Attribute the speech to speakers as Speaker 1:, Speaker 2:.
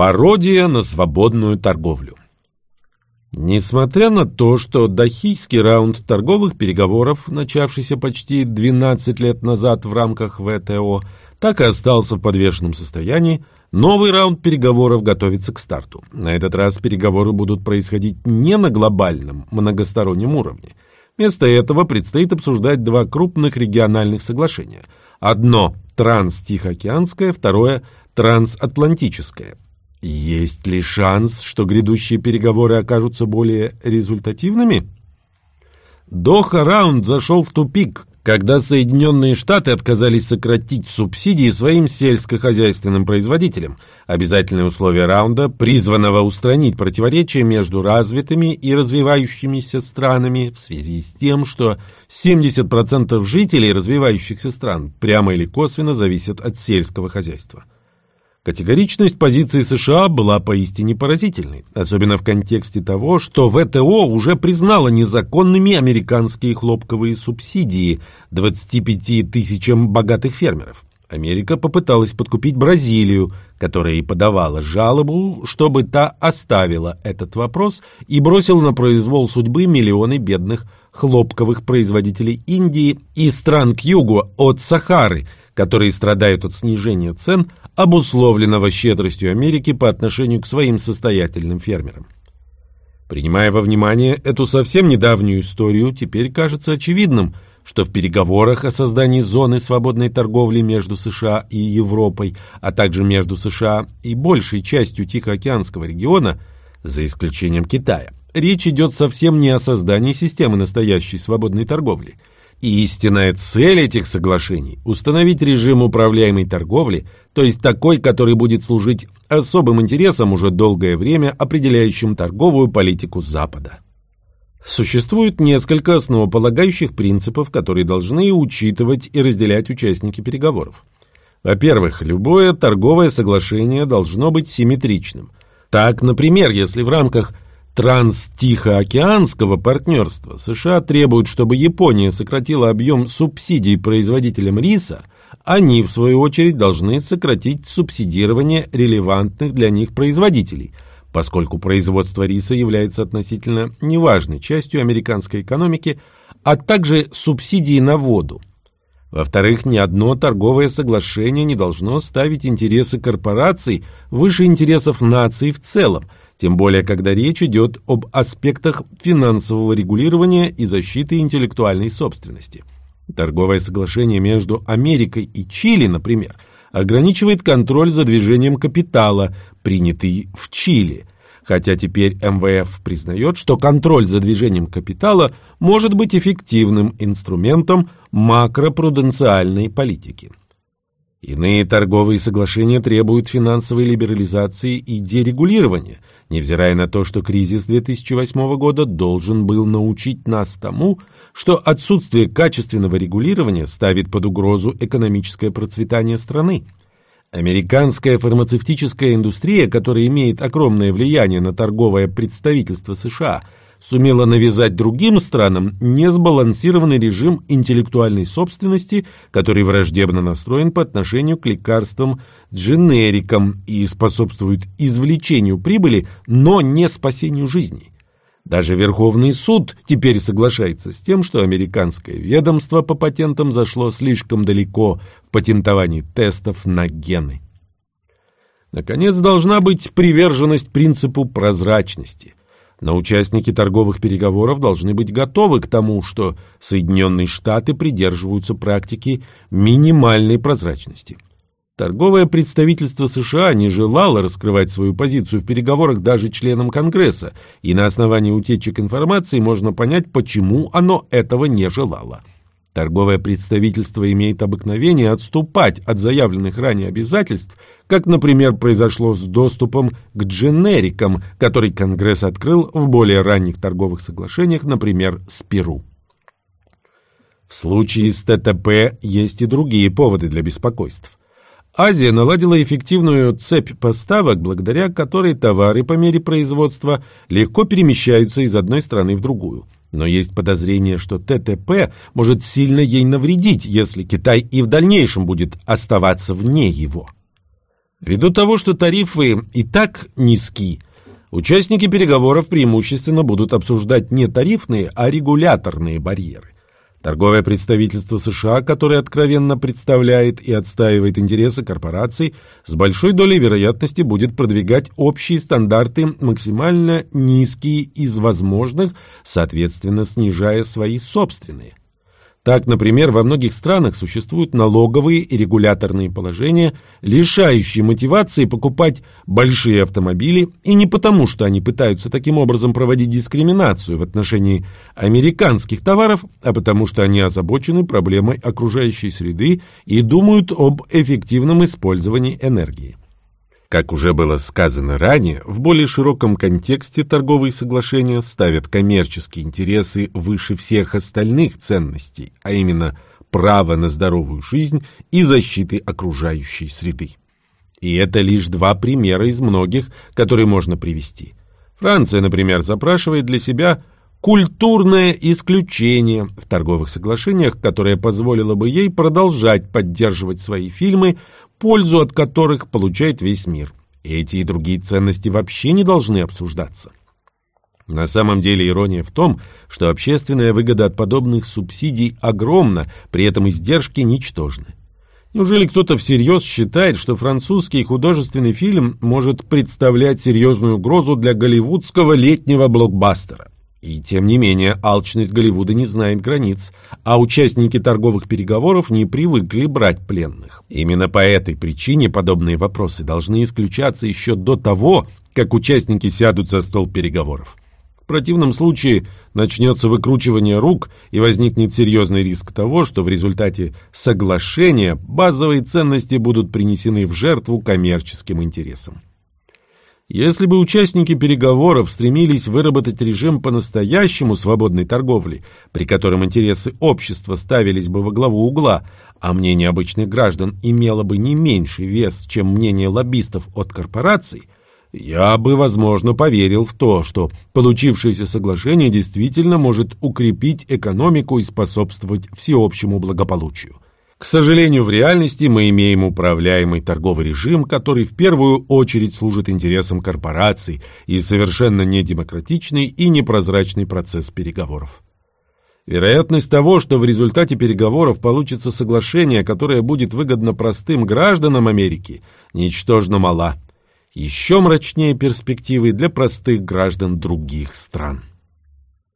Speaker 1: Пародия на свободную торговлю. Несмотря на то, что Дахийский раунд торговых переговоров, начавшийся почти 12 лет назад в рамках ВТО, так и остался в подвешенном состоянии, новый раунд переговоров готовится к старту. На этот раз переговоры будут происходить не на глобальном, многостороннем уровне. Вместо этого предстоит обсуждать два крупных региональных соглашения. Одно – транс-тихоокеанское, второе – трансатлантическое – есть ли шанс, что грядущие переговоры окажутся более результативными? Доха-раунд зашел в тупик, когда Соединенные Штаты отказались сократить субсидии своим сельскохозяйственным производителям. Обязательное условие раунда, призванного устранить противоречия между развитыми и развивающимися странами в связи с тем, что 70% жителей развивающихся стран прямо или косвенно зависят от сельского хозяйства. Категоричность позиции США была поистине поразительной, особенно в контексте того, что ВТО уже признала незаконными американские хлопковые субсидии 25 тысячам богатых фермеров. Америка попыталась подкупить Бразилию, которая и подавала жалобу, чтобы та оставила этот вопрос и бросила на произвол судьбы миллионы бедных хлопковых производителей Индии и стран к югу от Сахары, которые страдают от снижения цен, обусловленного щедростью Америки по отношению к своим состоятельным фермерам. Принимая во внимание эту совсем недавнюю историю, теперь кажется очевидным, что в переговорах о создании зоны свободной торговли между США и Европой, а также между США и большей частью Тихоокеанского региона, за исключением Китая, речь идет совсем не о создании системы настоящей свободной торговли – и истинная цель этих соглашений – установить режим управляемой торговли, то есть такой, который будет служить особым интересам уже долгое время, определяющим торговую политику Запада. Существует несколько основополагающих принципов, которые должны учитывать и разделять участники переговоров. Во-первых, любое торговое соглашение должно быть симметричным. Так, например, если в рамках – Транс-Тихоокеанского партнерства США требуют, чтобы Япония сократила объем субсидий производителям риса, они, в свою очередь, должны сократить субсидирование релевантных для них производителей, поскольку производство риса является относительно неважной частью американской экономики, а также субсидии на воду. Во-вторых, ни одно торговое соглашение не должно ставить интересы корпораций выше интересов нации в целом – тем более когда речь идет об аспектах финансового регулирования и защиты интеллектуальной собственности. Торговое соглашение между Америкой и Чили, например, ограничивает контроль за движением капитала, принятый в Чили, хотя теперь МВФ признает, что контроль за движением капитала может быть эффективным инструментом макропруденциальной политики. Иные торговые соглашения требуют финансовой либерализации и дерегулирования, невзирая на то, что кризис 2008 года должен был научить нас тому, что отсутствие качественного регулирования ставит под угрозу экономическое процветание страны. Американская фармацевтическая индустрия, которая имеет огромное влияние на торговое представительство США – сумела навязать другим странам несбалансированный режим интеллектуальной собственности, который враждебно настроен по отношению к лекарствам-дженерикам и способствует извлечению прибыли, но не спасению жизней. Даже Верховный суд теперь соглашается с тем, что американское ведомство по патентам зашло слишком далеко в патентовании тестов на гены. Наконец, должна быть приверженность принципу прозрачности. Но участники торговых переговоров должны быть готовы к тому, что Соединенные Штаты придерживаются практики минимальной прозрачности. Торговое представительство США не желало раскрывать свою позицию в переговорах даже членам Конгресса, и на основании утечек информации можно понять, почему оно этого не желало. Торговое представительство имеет обыкновение отступать от заявленных ранее обязательств, как, например, произошло с доступом к дженерикам, который Конгресс открыл в более ранних торговых соглашениях, например, с Перу. В случае с ТТП есть и другие поводы для беспокойств. Азия наладила эффективную цепь поставок, благодаря которой товары по мере производства легко перемещаются из одной страны в другую. Но есть подозрение, что ТТП может сильно ей навредить, если Китай и в дальнейшем будет оставаться вне его. Ввиду того, что тарифы и так низки, участники переговоров преимущественно будут обсуждать не тарифные, а регуляторные барьеры. Торговое представительство США, которое откровенно представляет и отстаивает интересы корпораций, с большой долей вероятности будет продвигать общие стандарты максимально низкие из возможных, соответственно снижая свои собственные. Так, например, во многих странах существуют налоговые и регуляторные положения, лишающие мотивации покупать большие автомобили, и не потому, что они пытаются таким образом проводить дискриминацию в отношении американских товаров, а потому что они озабочены проблемой окружающей среды и думают об эффективном использовании энергии. Как уже было сказано ранее, в более широком контексте торговые соглашения ставят коммерческие интересы выше всех остальных ценностей, а именно право на здоровую жизнь и защиты окружающей среды. И это лишь два примера из многих, которые можно привести. Франция, например, запрашивает для себя культурное исключение в торговых соглашениях, которое позволило бы ей продолжать поддерживать свои фильмы пользу от которых получает весь мир. Эти и другие ценности вообще не должны обсуждаться. На самом деле ирония в том, что общественная выгода от подобных субсидий огромна, при этом издержки ничтожны. Неужели кто-то всерьез считает, что французский художественный фильм может представлять серьезную угрозу для голливудского летнего блокбастера? И тем не менее, алчность Голливуда не знает границ, а участники торговых переговоров не привыкли брать пленных. Именно по этой причине подобные вопросы должны исключаться еще до того, как участники сядут за стол переговоров. В противном случае начнется выкручивание рук и возникнет серьезный риск того, что в результате соглашения базовые ценности будут принесены в жертву коммерческим интересам. Если бы участники переговоров стремились выработать режим по-настоящему свободной торговли, при котором интересы общества ставились бы во главу угла, а мнение обычных граждан имело бы не меньший вес, чем мнение лоббистов от корпораций, я бы, возможно, поверил в то, что получившееся соглашение действительно может укрепить экономику и способствовать всеобщему благополучию. К сожалению, в реальности мы имеем управляемый торговый режим, который в первую очередь служит интересам корпораций и совершенно недемократичный и непрозрачный процесс переговоров. Вероятность того, что в результате переговоров получится соглашение, которое будет выгодно простым гражданам Америки, ничтожно мала. Еще мрачнее перспективы для простых граждан других стран.